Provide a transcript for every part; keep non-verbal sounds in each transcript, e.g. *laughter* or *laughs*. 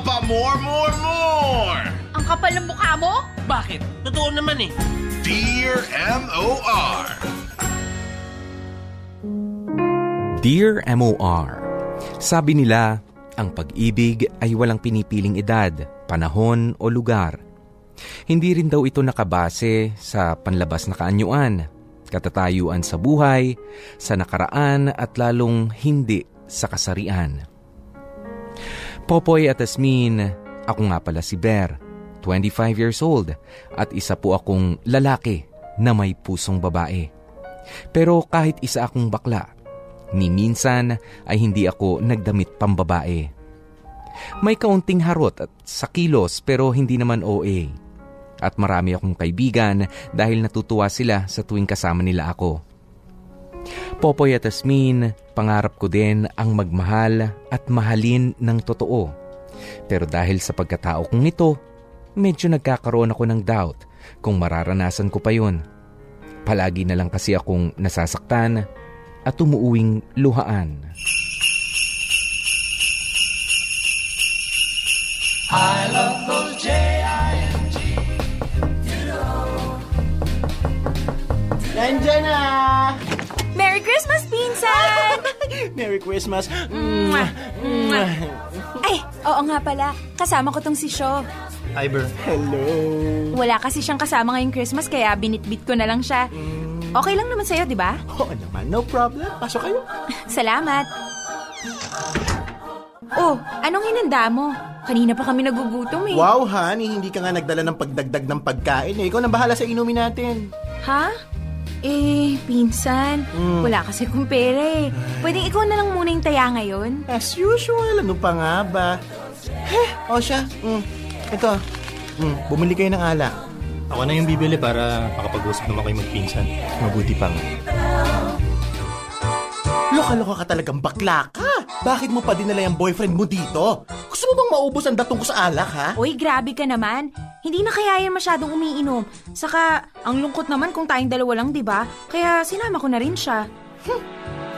pa more, more, more! Ang kapal ng mukha mo? Bakit? Totoo naman eh. Dear M.O.R. Dear MOR, sabi nila, ang pag-ibig ay walang pinipiling edad, panahon o lugar. Hindi rin daw ito nakabase sa panlabas na kaanyuan, katatayuan sa buhay, sa nakaraan at lalong hindi sa kasarian. Popoy at Asmin, ako nga pala si Bear, 25 years old, at isa po akong lalaki na may pusong babae. Pero kahit isa akong bakla, ni minsan ay hindi ako nagdamit pambabae. May kaunting harot at sa kilos pero hindi naman OA. At marami akong kaibigan dahil natutuwa sila sa tuwing kasama nila ako. Popoy at Asmin, pangarap ko din ang magmahal at mahalin ng totoo. Pero dahil sa pagkatao kong ito, medyo nagkakaroon ako ng doubt kung mararanasan ko pa yun. Palagi na lang kasi akong nasasaktan at umuuwing luhaan. Nandiyan na! *laughs* Merry Christmas, pinsan! Merry Christmas! Ay, oo nga pala. Kasama ko tong si Sho. Iber. Hello. Wala kasi siyang kasama ngayong Christmas kaya binitbit ko na lang siya. Okay lang naman sa'yo, di ba? Oo naman, no problem. Pasok kayo. *laughs* Salamat. Oh, anong hinanda mo? Kanina pa kami nagugutom eh. Wow, honey, hindi ka nga nagdala ng pagdagdag ng pagkain eh. Ikaw nang bahala sa inumin natin. Ha? Eh, pinsan, wala kasi kong pera eh. Pwedeng ikaw na lang muna yung taya ngayon? As usual, ano pa nga ba? Heh, o siya. Mm, ito. Mm, bumili kayo ng alak. Ako na yung bibili para makapag-usap naman kayo magpinsan. Mabuti pa nga. Loka-loka ka talagang bakla ka. Bakit mo pa dinala yung boyfriend mo dito? Gusto mo bang maubos ang datong ko sa alak, ha? Uy, grabe ka naman. Hindi na kaya yan masyadong umiinom. Saka, ang lungkot naman kung tayong dalawa lang, di ba? Kaya sinama ko na rin siya.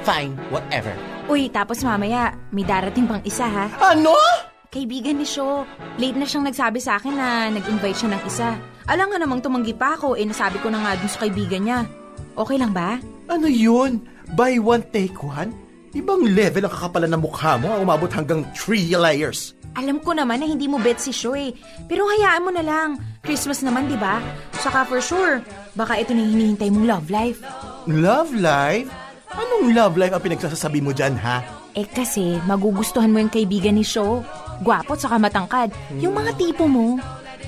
Fine, whatever. Uy, tapos mamaya, may darating pang isa ha. Ano? Kaibigan ni Sho. Late na siyang nagsabi sa akin na nag-invite siya ng isa. Alam nga namang tumanggi pa ako, eh nasabi ko na nga dun sa kaibigan niya. Okay lang ba? Ano yun? Buy one, take one? Ibang level ang kakapalan ng mukha mo, umabot hanggang three layers. Alam ko naman na hindi mo bet si Sho eh. Pero hayaan mo na lang. Christmas naman, di ba? Saka for sure, baka ito na hinihintay mong love life. Love life? Anong love life ang pinagsasasabi mo dyan, ha? Eh kasi, magugustuhan mo yung kaibigan ni Sho. Gwapo at saka matangkad. Yung mga tipo mo.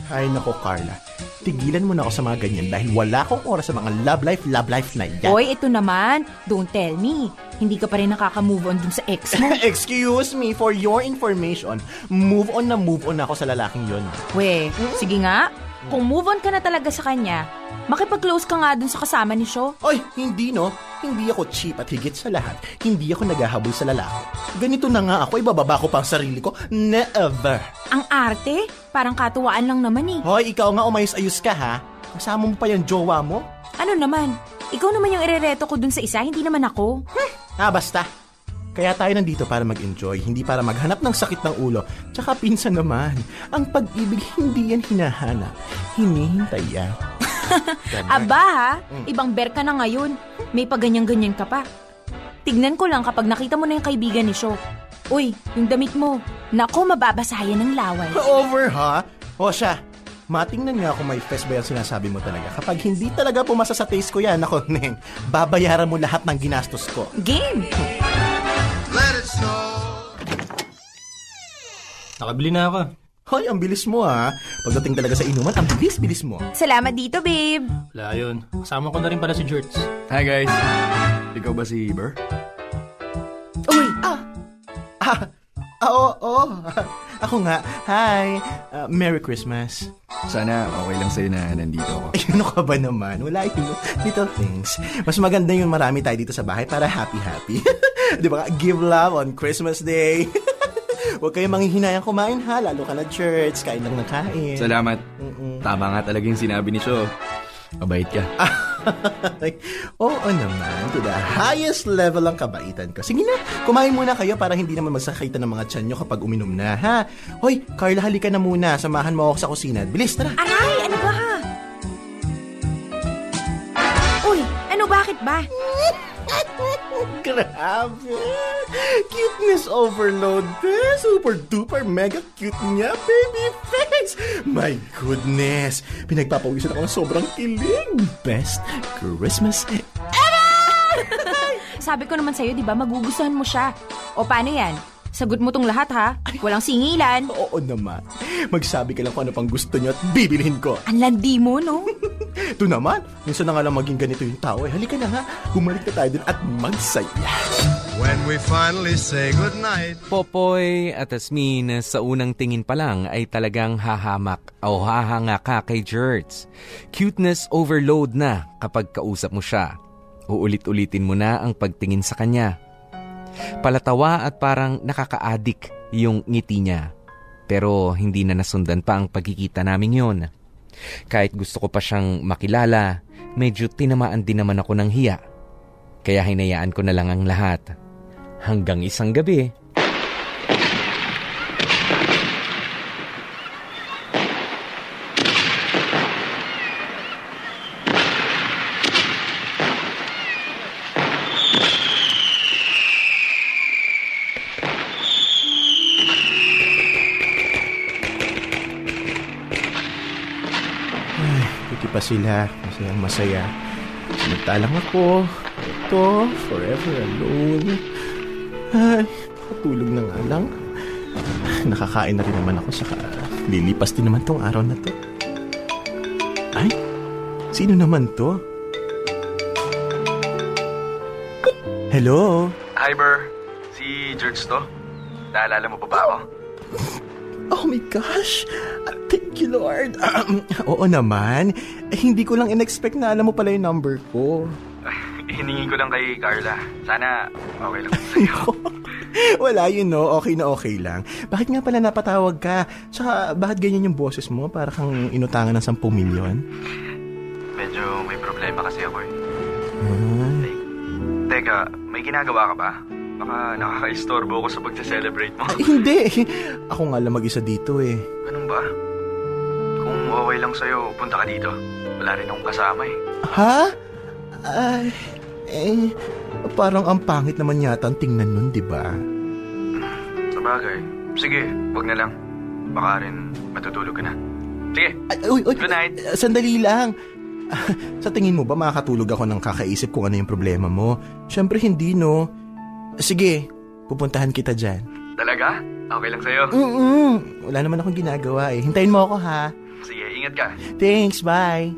Ay nako, Carla. Tigilan mo na ako sa mga ganyan dahil wala akong oras sa mga love life, love life na yan. Hoy, ito naman. Don't tell me. Hindi ka pa rin nakaka-move on dun sa ex mo. *laughs* Excuse me, for your information, move on na move on ako sa lalaking yon. We, sige nga. Kung move on ka na talaga sa kanya, makipag-close ka nga dun sa kasama ni Sho. Oy, hindi no. Hindi ako cheap at higit sa lahat. Hindi ako naghahabol sa lalaki. Ganito na nga ako, ibababa ko pa ang sarili ko. Never. Ang arte, parang katuwaan lang naman eh. Hoy, ikaw nga umayos-ayos ka ha. Kasama mo pa yung jowa mo? Ano naman? Ikaw naman yung irereto ko dun sa isa, hindi naman ako. Ah, basta. Kaya tayo nandito para mag-enjoy, hindi para maghanap ng sakit ng ulo. Tsaka pinsan naman, ang pag-ibig hindi yan hinahanap. Hinihintay yan. *laughs* Aba ha, ibang ber ka na ngayon. May paganyan-ganyan ka pa. Tignan ko lang kapag nakita mo na yung kaibigan ni Sho. Uy, yung damit mo. Nako, mababasayan ng laway. *laughs* Over ha? O siya, matingnan nga kung may fest ba yung sinasabi mo talaga. Kapag hindi talaga pumasa sa taste ko yan, ako, *laughs* Neng, babayaran mo lahat ng ginastos ko. Game! Let it snow. Nakabili na ako. Hoy, ang bilis mo ha. Pagdating talaga sa inuman, ang bilis-bilis mo. Salamat dito, babe. Wala yun. Kasama ko na rin pala si George. Hi guys. Ikaw ba si Ber? Uy, Ah, ah, oo, oo. *laughs* Ako nga. Hi. Ah, Merry Christmas. Sana okay lang sa'yo na nandito ako. Ay, *laughs* ano ka ba naman? Wala yun. Little things. Mas maganda yung marami tayo dito sa bahay para happy-happy. *laughs* Di ba? Give love on Christmas Day. Huwag kayong manghihinayang kumain ha. Lalo ka na church. Kain lang ng kain. Salamat. Tama nga talaga yung sinabi ni Sho. Mabait ka. Ay, Oo naman, to the highest level ang kabaitan ko. Sige na, kumain muna kayo para hindi naman magsakita ng mga tiyan nyo kapag uminom na, ha? Hoy, Carla, halika na muna. Samahan mo ako sa kusina. Bilis, tara. Aray, ano ba ha? Uy, ano bakit ba? *laughs* Grabe! Cuteness overload! Super duper mega cute niya, baby face! My goodness! Pinagpapawisan ako ng sobrang kilig! Best Christmas *laughs* Sabi ko naman sa'yo, di ba, magugustuhan mo siya. O paano yan? Sagot mo tong lahat ha? Walang singilan. *laughs* Oo naman. Magsabi ka lang kung ano pang gusto niyo at bibilhin ko. Ang landi mo, no? *laughs* Ito naman, minsan na nga lang maging ganito yung tao. Eh, halika na nga, bumalik na tayo dun at magsaya. When we finally say goodnight. Popoy at Asmin sa unang tingin pa lang ay talagang hahamak o hahanga ka kay Jerts. Cuteness overload na kapag kausap mo siya. Uulit-ulitin mo na ang pagtingin sa kanya. Palatawa at parang nakaka-addict yung ngiti niya. Pero hindi na nasundan pa ang pagkikita namin yon. Kahit gusto ko pa siyang makilala, medyo tinamaan din naman ako ng hiya. Kaya hinayaan ko na lang ang lahat. Hanggang isang gabi, Sila, masayang masaya. Samantalang ako, ito, forever alone. Ay, patulog na nga lang. Nakakain na rin naman ako, saka lilipas din naman tong araw na to. Ay, sino naman to? Hello? Hi, Ber. Si George to. Naalala mo pa ba ako? Oh my gosh! Thank you, Lord. Oo naman. Eh, hindi ko lang in-expect na alam mo pala yung number ko. *sighs* Hiningi ko lang kay Carla. Sana okay lang *laughs* sa'yo. Wala yun, no? Okay na okay lang. Bakit nga pala napatawag ka? Tsaka, bakit ganyan yung boses mo? Para kang inutangan ng 10 milyon? Medyo may problema kasi ako eh. Ah, Teka, may ginagawa ka ba? Baka nakaka-istorbo ko sa pagsa-celebrate mo. Ay, hindi. Ako nga lang mag-isa dito eh. Ganun ba? Kung okay lang sa'yo, punta ka dito. Wala rin akong kasama eh. Ha? Ay, eh, parang ang pangit naman yata ang tingnan nun, di ba? Sa bagay. Sige, wag na lang. Baka rin matutulog ka na. Sige, Ay, uy, uy, Good night. Sandali lang. *laughs* Sa tingin mo ba makakatulog ako ng kakaisip kung ano yung problema mo? Siyempre hindi, no? Sige, pupuntahan kita dyan. talaga? Okay lang sa'yo? Mm-mm. Wala naman akong ginagawa eh. Hintayin mo ako ha. Ingat ka. Thanks, bye.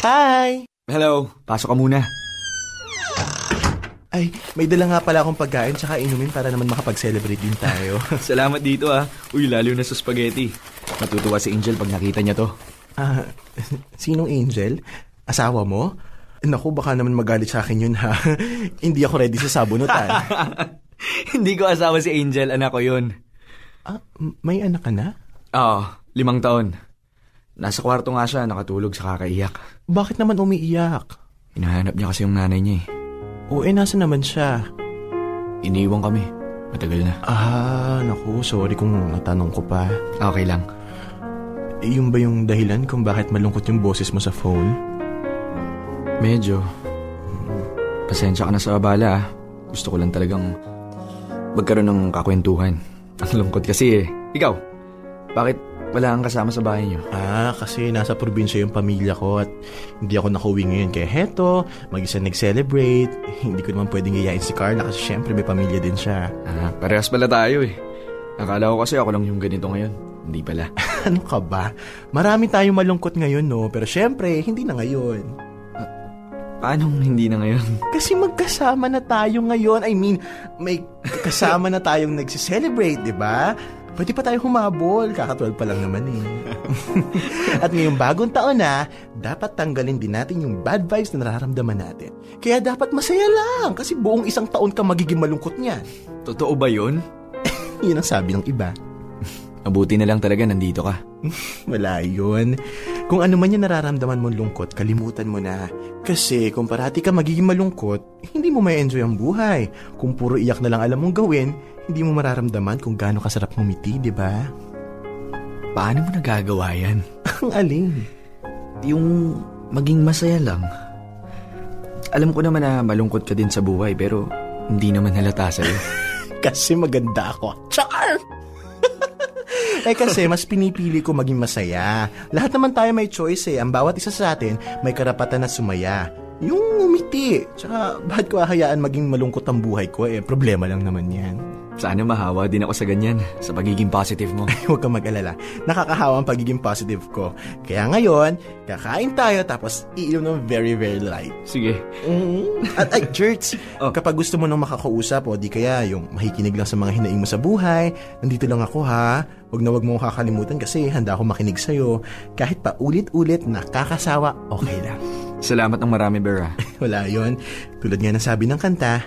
Hi! Hello, pasok ka muna. Ay, may dala nga pala akong pagkain tsaka inumin para naman makapag-celebrate din tayo. *laughs* Salamat dito ah. Uy, lalo na sa spaghetti. Matutuwa si Angel pag nakita niya to. Ah, *laughs* sinong Angel? Asawa mo? Naku, baka naman magalit sa akin yun ha. *laughs* Hindi ako ready sa sabunutan. *laughs* Hindi ko asawa si Angel, anak ko yun. ah, may anak ka na? Oo, limang taon. Nasa kwarto nga siya, nakatulog sa kakaiyak. Bakit naman umiiyak? Hinahanap niya kasi yung nanay niya eh. O eh, nasa naman siya? Iniwan kami. Matagal na. Ah, naku, sorry kung natanong ko pa. Okay lang. Eh, yun ba yung dahilan kung bakit malungkot yung boses mo sa phone? Medyo. Pasensya ka na sa abala ah. Gusto ko lang talagang magkaroon ng kakwentuhan. *laughs* Ang lungkot kasi eh. Ikaw, bakit wala kang kasama sa bahay niyo? Ah, kasi nasa probinsya yung pamilya ko at hindi ako nakauwi ngayon. Kaya heto, mag-isa nag-celebrate. *laughs* Hindi ko naman pwedeng yayain si Carla kasi syempre may pamilya din siya. Ah, parehas pala tayo eh. Akala ko kasi ako lang yung ganito ngayon. Hindi pala. *laughs* ano ka ba? Marami tayong malungkot ngayon, no? Pero syempre, hindi na ngayon. Paano hindi na ngayon? *laughs* Kasi magkasama na tayo ngayon. I mean, may kasama na tayong nagsi-celebrate, di ba? Pwede pa tayo humabol. Kakatwal pa lang naman eh. *laughs* At ngayong bagong taon na, dapat tanggalin din natin yung bad vibes na nararamdaman natin. Kaya dapat masaya lang kasi buong isang taon ka magiging malungkot niyan. Totoo ba yun? *laughs* Yun ang sabi ng iba. Mabuti na lang talaga nandito ka. *laughs* Wala yun. Kung ano man yung nararamdaman mong lungkot, kalimutan mo na. Kasi kung parati ka magiging malungkot, hindi mo may enjoy ang buhay. Kung puro iyak na lang alam mong gawin, hindi mo mararamdaman kung gaano kasarap ngumiti, di ba? Paano mo nagagawa yan? *laughs* Ang alin. Yung maging masaya lang. Alam ko naman na malungkot ka din sa buhay pero hindi naman halata sa'yo. *laughs* Kasi maganda ako. Char! Eh kasi mas pinipili ko maging masaya. Lahat naman tayo may choice eh. Ang bawat isa sa atin may karapatan na sumaya. Yung umiti. Tsaka, bakit ko ahayaan maging malungkot ang buhay ko? Eh, problema lang naman yan. Sana mahawa din ako sa ganyan, sa pagiging positive mo. *laughs* Huwag kang mag-alala. Nakakahawa ang pagiging positive ko. Kaya ngayon, kakain tayo tapos iinom ng very, very light. Sige. Mm. At ay, *laughs* Jerts, Oh. kapag gusto mo nang makakausap o di kaya yung makikinig lang sa mga hinaing mo sa buhay, nandito lang ako ha. Huwag na huwag mo akong kakalimutan kasi handa ako makinig sa'yo. Kahit pa ulit-ulit nakakasawa, okay lang. Salamat ng marami, Vera. *laughs* Wala yon. Tulad nga ng sabi ng kanta,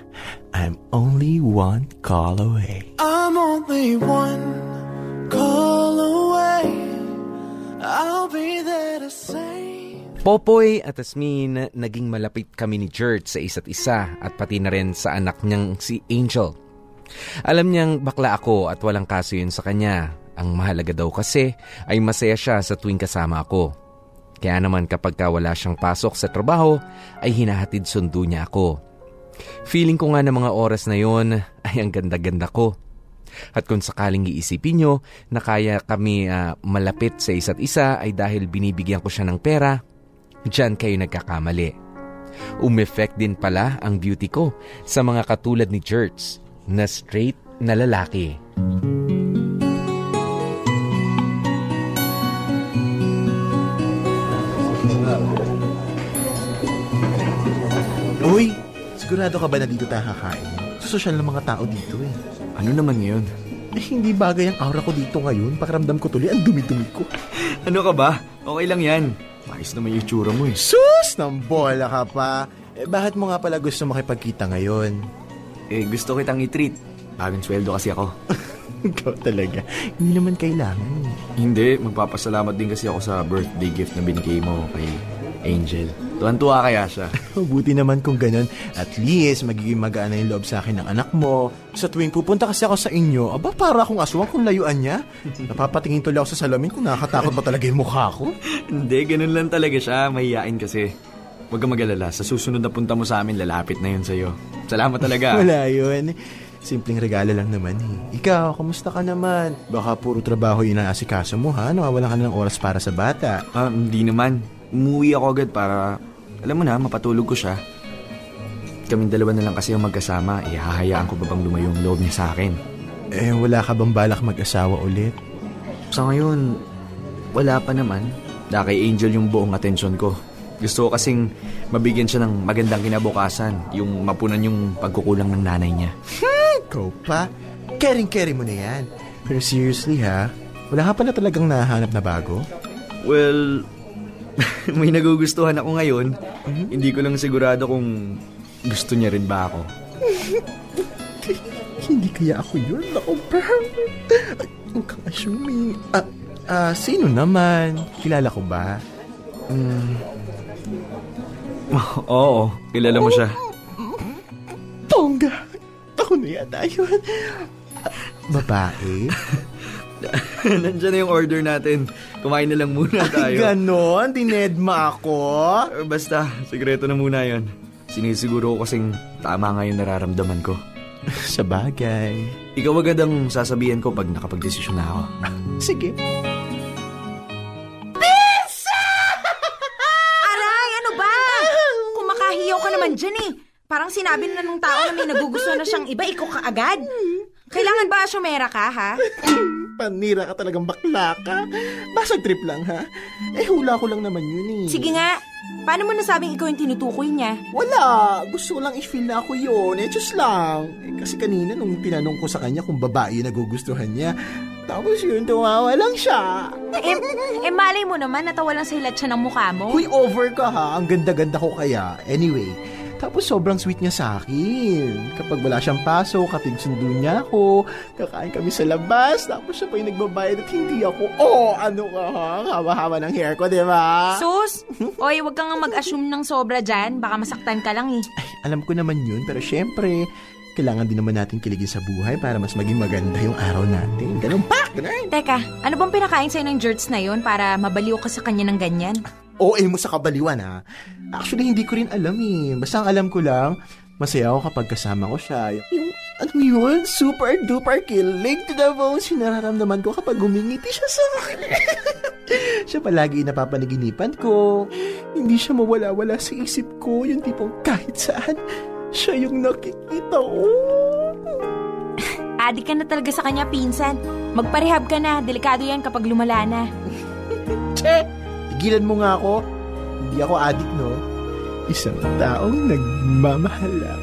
I'm only one call away. I'm only one call away. I'll be there to say. Popoy at Asmin, naging malapit kami ni Jert sa isa't isa at pati na rin sa anak niyang si Angel. Alam niyang bakla ako at walang kaso yun sa kanya. Ang mahalaga daw kasi ay masaya siya sa tuwing kasama ako. Kaya naman kapag ka wala siyang pasok sa trabaho, ay hinahatid sundo niya ako. Feeling ko nga ng mga oras na yon *laughs* ay ang ganda-ganda ko. At kung sakaling iisipin nyo na kaya kami ah, malapit sa isa't isa ay dahil binibigyan ko siya ng pera, Diyan kayo nagkakamali. Umeffect din pala ang beauty ko sa mga katulad ni Jerts na straight na lalaki. Uy, sigurado ka ba na dito tayo kakain? Sosyal ng mga tao dito eh. Ano naman yun? Eh, hindi bagay ang aura ko dito ngayon. Pakiramdam ko tuloy, ang dumi-dumi ko. *laughs* Ano ka ba? Okay lang yan. Ayos naman yung itsura mo eh. Sus! Nang bola ka pa. Eh, bakit mo nga pala gusto makipagkita ngayon? Eh, gusto kitang i-treat. Bagong sweldo kasi ako. *laughs* Ikaw talaga. Hindi naman kailangan. Hindi, magpapasalamat din kasi ako sa birthday gift na binigay mo kay Angel. Tuwan-tuwa kaya siya. *laughs* Mabuti naman kung ganun. At least, magiging magaan na yung loob sa akin ng anak mo. Sa tuwing pupunta kasi ako sa inyo, aba para akong aswang kung layuan niya. *laughs* Napapatingin tuloy ako sa salamin kung nakakatakot ba talaga yung mukha ko. *laughs* Hindi, ganun lang talaga siya. Mahihain kasi. Huwag kang mag-alala. Sa susunod na punta mo sa amin, lalapit na yun sa'yo. Salamat talaga. Wala yun. Simpleng regalo lang naman eh. Ikaw, kamusta ka naman? Baka puro trabaho yung naasikaso mo ha? Nawawalan ka na ng oras para sa bata. Ah, hindi naman. Umuwi ako agad para, alam mo na, mapatulog ko siya. Kaming dalawa na lang kasi ang magkasama. Eh, hahayaan ko ba bang lumayo ang loob niya sa akin? Eh, wala ka bang balak mag-asawa ulit? Sa ngayon, wala pa naman. Dahil kay Angel yung buong atensyon ko. Gusto ko kasing mabigyan siya ng magandang kinabukasan. Yung mapunan yung pagkukulang ng nanay niya. Ikaw pa? Caring-caring mo na yan. Pero seriously ha, wala ka pala talagang nahanap na bago? Well, *laughs* may nagugustuhan ako ngayon. Hindi ko lang sigurado kung gusto niya rin ba ako. *laughs* Hindi kaya ako yun. Ako pa. Huwag kang assuming. Ah, ah, sino naman? Kilala ko ba? *laughs* Oo, kilala mo siya. Tongga! Ako na yata yun. Babae? *laughs* Nandiyan na yung order natin. Kumain na lang muna tayo. Ganon? Dinedma ako? Eh, Basta, sikreto na muna yon. Sinisiguro ko kasing tama nga yung nararamdaman ko. *laughs* Sa bagay. Ikaw agad ang sasabihin ko pag nakapag-desisyon na ako. Sige. Aray, ano ba? Kumakahiyaw ka naman dyan eh. Parang sinabi na nung tao na may nagugustuhan na siyang iba, ikaw ka agad. Kailangan ba asyomera ka, ha? *laughs* Panira ka talagang bakla ka. Basag trip lang ha. Eh hula ko lang naman yun eh. Sige nga, paano mo nasabing ikaw yung tinutukoy niya? Wala. Gusto ko lang i-feel na ako yun. Eh, just lang. Eh, kasi kanina nung tinanong ko sa kanya kung babae yung nagugustuhan niya, tapos yun, tumawa lang siya. Eh, eh malay mo naman, natawa lang sa hilat siya ng mukha mo. Huy, over ka ha. Ang ganda-ganda ko kaya. Anyway, Tapos sobrang sweet niya sa akin. Kapag wala siyang paso, kapag sundo niya ako, kakain kami sa labas, tapos siya pa yung nagbabayad at hindi ako. Oh, ano ka ha? Haba-haba ng hair ko, di ba? Sus! Oy, wag kang mag-assume ng sobra dyan. Baka masaktan ka lang eh. Alam ko naman yun, pero syempre, kailangan din naman natin kiligin sa buhay para mas maging maganda yung araw natin. Ganun pa! Ganun! Teka, ano bang pinakain sa'yo ng jerts na yon para mabaliw ka sa kanya ng ganyan? OA mo sa kabaliwan ha. Actually, hindi ko rin alam eh. Basta ang alam ko lang, masaya ako kapag kasama ko siya. Yung, ano yun, super duper kilig to the bones yung nararamdaman ko kapag gumingiti siya sa akin. *laughs* siya palagi napapanaginipan ko. Hindi siya mawala-wala sa isip ko. Yung tipong kahit saan, siya yung nakikita ko. *laughs* Adik ka na talaga sa kanya, pinsan. Magparehab ka na. Delikado yan kapag lumala na. Che! Tigilan mo nga ako. Hindi ako adik, no? Isang taong nagmamahal lang.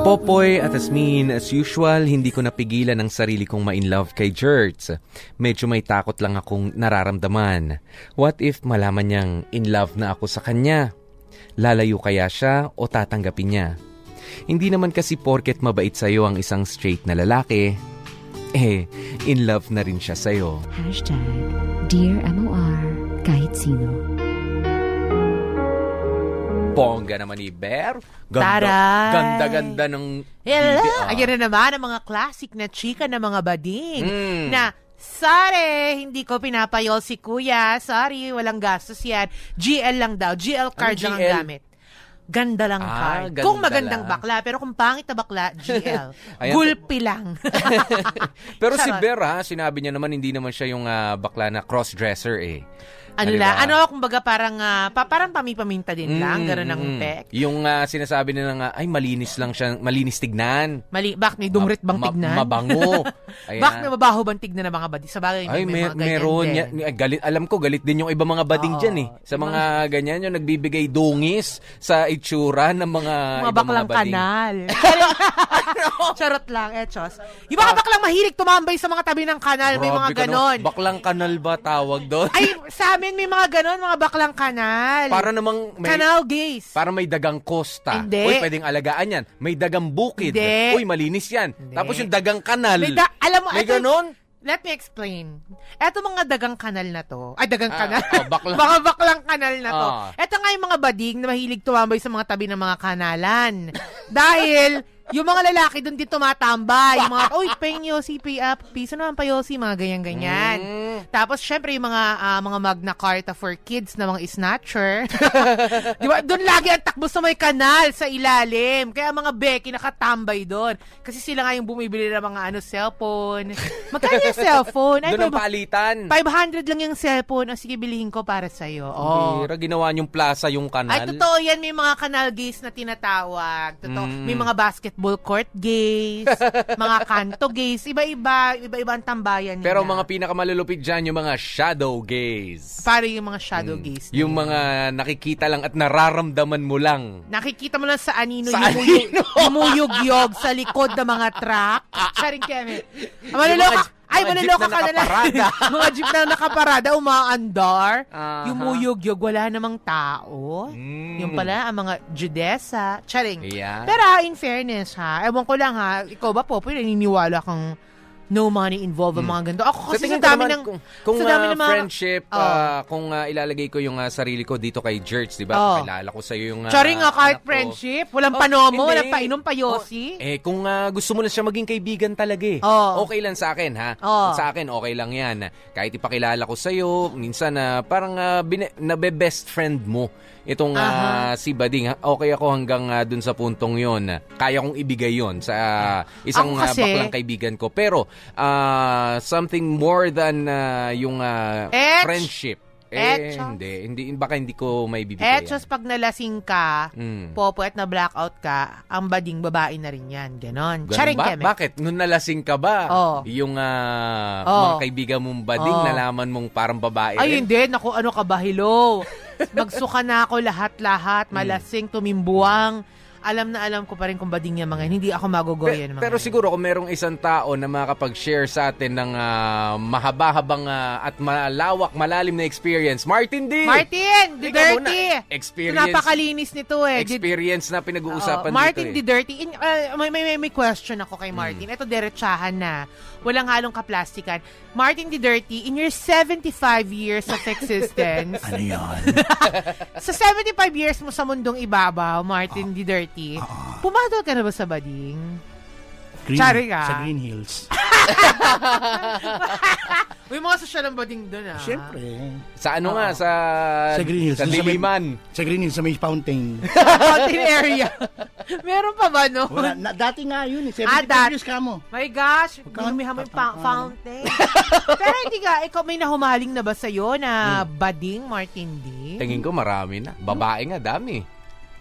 Popoy at Asmin, as usual, hindi ko napigilan ang sarili kong ma-inlove kay Jerts. Medyo may takot lang akong nararamdaman. What if malaman niyang in love na ako sa kanya? Lalayo kaya siya o tatanggapin niya? Hindi naman kasi porket mabait sa'yo ang isang straight na lalaki, eh, in love na rin siya sa'yo. Hashtag Dear MOR kahit sino. Bongga naman ni Bear. Taray! Ganda-ganda ng... Hello! ah. Ayan na naman ang mga classic na chika ng mga bading. Mm. Na, sorry, hindi ko pinapayol si kuya. Sorry, walang gastos yan. GL lang daw. GL card lang ang GL? gamit. Ganda lang Ah, card. ganda Kung magandang lang. bakla, pero kung pangit na bakla, *laughs* GL. Ayan. Gulpi lang. *laughs* Pero si Charot. Bear ha, sinabi niya naman hindi naman siya yung ah, bakla na cross-dresser eh. Ano Di lang, ano, kumbaga parang, ah, pa, parang pamipaminta din lang, Mm, gano'n ang mm. pek. Yung ah, sinasabi nila nga, ay malinis lang siya, malinis tignan. Mali, bak, may dumrit bang Ma- tignan? mabango. *laughs* Ayan. Bak, may mabaho bang tignan ng mga badi? Sa bagay, Ay, may, may, mga meron. Yan, galit, alam ko, galit din yung iba mga bading Oo. dyan eh. Sa mga ganyan, yung nagbibigay dungis sa itsura ng mga, mga baklang mga bading. kanal. *laughs* *laughs* Charot lang, etchos. Yung mga baklang mahilig tumambay sa mga tabi ng kanal, may mga ganon. Baklang kanal ba tawag doon? Ay, sa amin may mga ganon, mga baklang kanal. para namang may, Kanal gays. para may dagang kosta. Hindi. Uy, pwedeng alagaan yan. May dagang bukid. Hindi. Uy, malinis yan. Hindi. Tapos yung dagang kanal. May da- alam mo, May ganon? Let me explain. Eto mga dagang kanal na to. Ay, dagang Ah, kanal. oh, baklang- *laughs* mga baklang kanal na to. Ah. Eto nga yung mga bading na mahilig tumambay sa mga tabi ng mga kanalan. Dahil, yung mga lalaki doon din tumatambay. Yung mga, *laughs* uy, peng yosi, pay up, piso naman pa yosi, mga ganyan-ganyan. Mm. Tapos, syempre, yung mga, ah, mga Magna Carta for kids na mga snatcher. *laughs* Di ba? Doon lagi ang takbo sa may kanal, sa ilalim. Kaya mga Becky nakatambay doon. Kasi sila nga yung bumibili ng mga ano, cellphone. Magkano yung cellphone? Ay, Doon ang palitan. 500 lang yung cellphone. O sige, bilihin ko para sa'yo. Oh. Bira, ginawa niyong plaza yung kanal. Ay, totoo yan. May mga canal gays na tinatawag. Totoo. Mm. May mga basketball court gays, *laughs* mga kanto gays. Iba-iba. Iba-iba ang tambayan nila. Pero mga pinakamalulupit dyan, yung mga shadow gaze. Para yung mga shadow gays. Mm. Yung yun. mga nakikita lang at nararamdaman mo lang. Nakikita mo lang sa anino Sa yung anino? yumuyog-yog sa likod ng mga truck. *laughs* Charing keme. Maluloko. Ay, mga jeep maluloko na ka na lang. nakaparada. *laughs* mga jeep na nakaparada, umaandar. Aha. Yumuyog-yog, wala namang tao. Mm. Yung pala, ang mga Judesa. Charing. Ayan. Pero in fairness ha, ewan ko lang ha, ikaw ba po, pwede naniniwala kang no money involved ang mga ganito. Ako Hmm. Sa kasi sa, ko dami naman, ng... kung, kung sa dami ah, ng mga- friendship, Oh. ah, kung ah, ilalagay ko yung ah, sarili ko dito kay Jerts, di ba? Oh. Kilala ko sa'yo yung ah, Charing nga kahit friendship, walang Oh, panomo, hindi. walang painom pa yosi. Eh, kung ah, gusto mo na siya maging kaibigan talaga eh. Oh. Okay lang sa akin, ha? Oh. Sa akin, okay lang yan. Kahit ipakilala ko sa'yo, minsan na parang uh, nabe-best friend mo itong ah, si Bading. Okay ako hanggang ah, dun sa puntong yon. Kaya kong ibigay yon sa ah, isang Ako ah, kasi- baklang kaibigan ko. Pero, ah, something more than ah, yung ah, Etch. friendship. Eh, Etchos. hindi, hindi. Baka hindi ko may bibigay just pag nalasing ka, Mm. popo at na blackout ka, ang bading babae na rin yan. Ganon. Ganun Charing ba? keme. Bakit? Nung nalasing ka ba? Oh. Yung ah, Oh. mga kaibigan mong bading, Oh. nalaman mong parang babae Ay, rin? hindi. Naku, ano ka ba? Hello. Magsuka na ako lahat-lahat. Hmm. Malasing, tumimbuang. Alam na alam ko pa rin kung bading niya mga yun. Hindi ako magogoy yan. mga Pero yun. siguro kung merong isang tao na makakapag-share sa atin ng ah, mahaba-habang ah, at malawak, malalim na experience, Martin D! Martin, the Ikaw muna. dirty. Experience. Napakalinis nito eh. Experience na pinag-uusapan Oo, Martin dito the eh. Dirty. In, uh, may, may, may, may question ako kay Hmm. Martin. Ito, derechahan na. Walang halong kaplastikan. Martin the Dirty, in your 75 years of existence, *laughs* Ano yan? *laughs* sa 75 years mo sa mundong ibabaw, Martin the Dirty, pumadol ka na ba sa bading? Green, Sorry ka. Sa Green Hills. *laughs* May mga sosyal ang bading doon ah. Siyempre. Sa ano nga, sa, Sa Green Hills. sa Sa Diliman. Sa Green Hills, sa may fountain. *laughs* Mountain area. Meron pa ba no? Wala, na, dati nga yun eh. 75 Ah, dat- years ka mo. My gosh, gumihamay patang- pa fountain. *laughs* Pero hindi ka, ikaw may nahumaling na ba sa'yo na bading, Martin D? Tingin ko marami na. Babae nga, dami.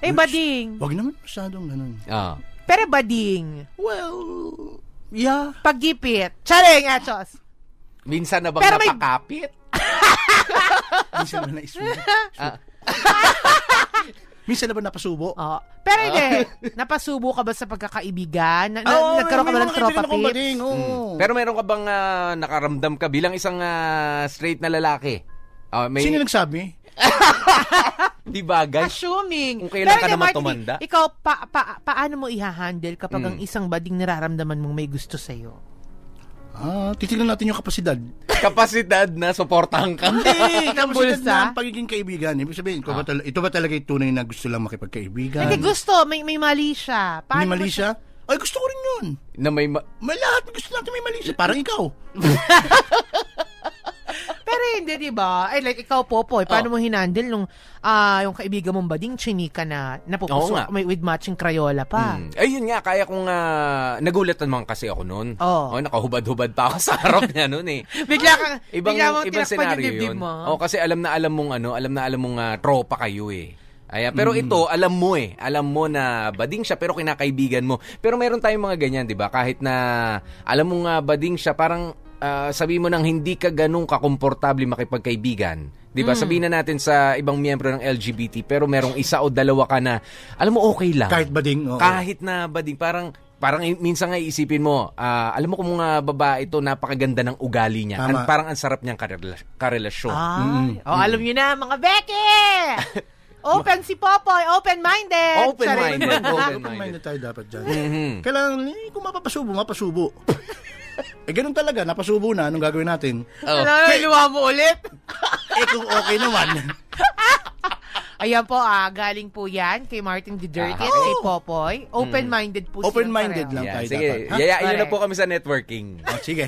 Eh, bading. Wag naman masyadong ganun. Ah. Pero bading. Well, yeah. Paggipit. Charing, achos. Minsan na bang Pero may- napakapit? *laughs* Minsan na naisubo. Ah. Minsan na ba napasubo? Oo. Pero hindi, napasubo ka ba sa pagkakaibigan? Na, na, Oo, nagkaroon ka ba ng tropa kaibigan akong pips? bading, oo. Pero meron ka bang ah, nakaramdam ka bilang isang ah, straight na lalaki? Ah, may, Sino nagsabi? *laughs* Di bagay? Assuming. Kung kailan Pero ka naman Martin, tumanda. Ikaw, pa, pa, paano mo ihahandle kapag Mm. ang isang bading nararamdaman mong may gusto sa'yo? Ah, titignan natin yung kapasidad. Kapasidad na suportahan ka. Hindi, *laughs* kapasidad na ang pagiging kaibigan. Ibig sabihin, ito, ba, tal- ito ba talaga yung tunay na gusto lang makipagkaibigan? Hindi, gusto. May, may mali siya. Hindi mo mali siya? Ay, gusto ko rin yun. na may ma- May lahat, gusto natin may mali siya. Parang *laughs* ikaw. Pero hindi, di ba? Eh, like, ikaw, Popoy, paano mo hinandle nung ah, yung kaibigan mong bading chinika na napupuso nga. may with matching Crayola pa? Mm. Ayun nga, kaya kong uh, nagulat naman kasi ako noon. Oo. Oh, nakahubad-hubad pa ako *laughs* sa harap niya noon eh. Bigla kang, Ibang, bigla mong ibang senaryo yun. mo. Oh, kasi alam na alam mong ano, alam na alam mong ah, tropa kayo eh. Ayan, Mm. pero ito, alam mo eh. Alam mo na bading siya pero kinakaibigan mo. Pero meron tayong mga ganyan, 'di ba? Kahit na alam mong ah, bading siya, parang ah, sabi mo nang hindi ka ganun kakomportable makipagkaibigan. 'Di ba? Mm. Sabihin na natin sa ibang miyembro ng LGBT pero merong isa o dalawa ka na alam mo okay lang. Kahit bading. oo. Kahit na bading, parang parang minsan nga iisipin mo, ah, alam mo kung mga babae ito, napakaganda ng ugali niya. An- parang ang sarap niyang karela- karelasyon. Ay. Oh, alam niyo na, mga Becky! *laughs* Open si Popoy, open-minded. Open-minded, open-minded. Open-minded tayo dapat dyan. Mhm. Kailangan, eh, kung mapapasubo, mapasubo. *laughs* eh, ganun talaga. Napasubo na. Anong gagawin natin? Oh. Ano, luwa mo ulit? *laughs* eh, kung okay naman. Ayan po, ah, galing po yan kay Martin the Dirty at kay Popoy. Open-minded po Open-minded lang Yeah, tayo sige, dapat. Ha? yayain nyo na po kami sa networking. *laughs* Oh, sige.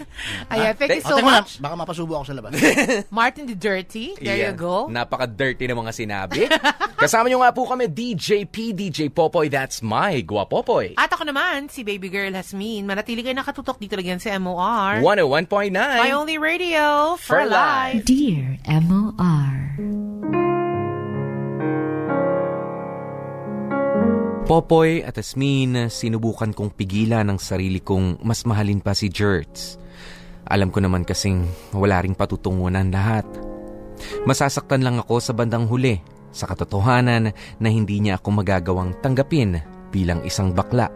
Ayan, thank you Oh, so teka muna, much. Baka mapasubo ako sa labas. *laughs* Martin the Dirty, there you go. Napaka-dirty ng mga sinabi. *laughs* Kasama nyo nga po kami, DJ P, DJ Popoy, that's my Guapopoy. At ako naman, si Baby Girl Hasmin. Manatili kayo nakatutok dito lang yan sa MOR. 101.9. My only radio for, For life. Dear M.O.R. Popoy at Asmin, sinubukan kong pigilan ang sarili kong mas mahalin pa si Jerts. Alam ko naman kasing wala ring patutungunan lahat. Masasaktan lang ako sa bandang huli sa katotohanan na hindi niya ako magagawang tanggapin bilang isang bakla